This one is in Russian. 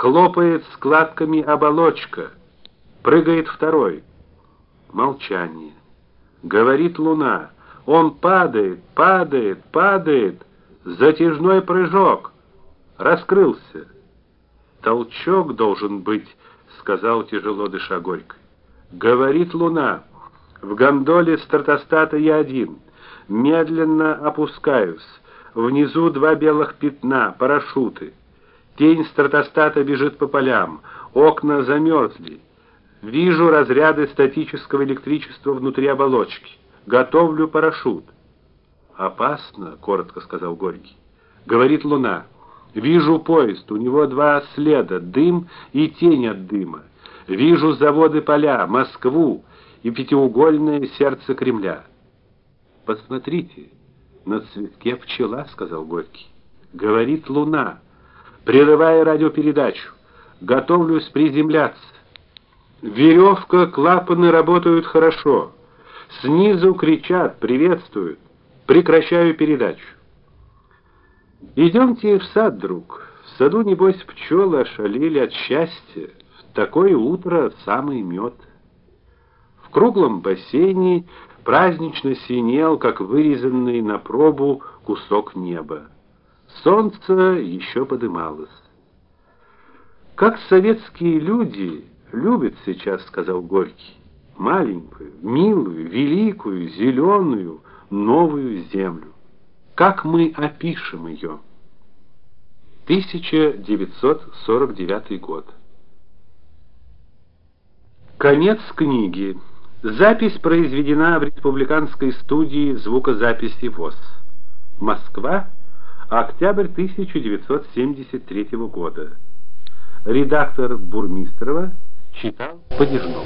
Хлопает складками оболочка. Прыгает второй. Молчание. Говорит луна. Он падает, падает, падает. Затяжной прыжок. Раскрылся. Толчок должен быть, сказал тяжело дыша горько. Говорит луна. В гондоле стратостата я один. Медленно опускаюсь. Внизу два белых пятна, парашюты. Тень стратостата бежит по полям. Окна замерзли. Вижу разряды статического электричества внутри оболочки. Готовлю парашют. Опасно, коротко сказал Горький. Говорит Луна. Вижу поезд, у него два следа, дым и тень от дыма. Вижу заводы поля, Москву и пятиугольное сердце Кремля. Посмотрите, на цветке пчела, сказал Горький. Говорит Луна, прерывая радиопередачу. Готовлюсь приземляться. Веревка, клапаны работают хорошо. Снизу кричат, приветствуют. Прекращаю передачу. Идемте в сад, друг. В саду небось пчелы ошалели от счастья. В такое утро самый мед. В круглом бассейне празднично синел, как вырезанный на пробу кусок неба. Солнце еще подымалось. Как советские люди любят сейчас, сказал Горький, маленькую, милую, великую, зеленую, новую землю. Как мы опишем ее? 1949 год. Конец книги. Запись произведена в Республиканской студии звукозаписи ВОС. Москва, октябрь 1973 года. Редактор Бурмистрова читал Подежнов.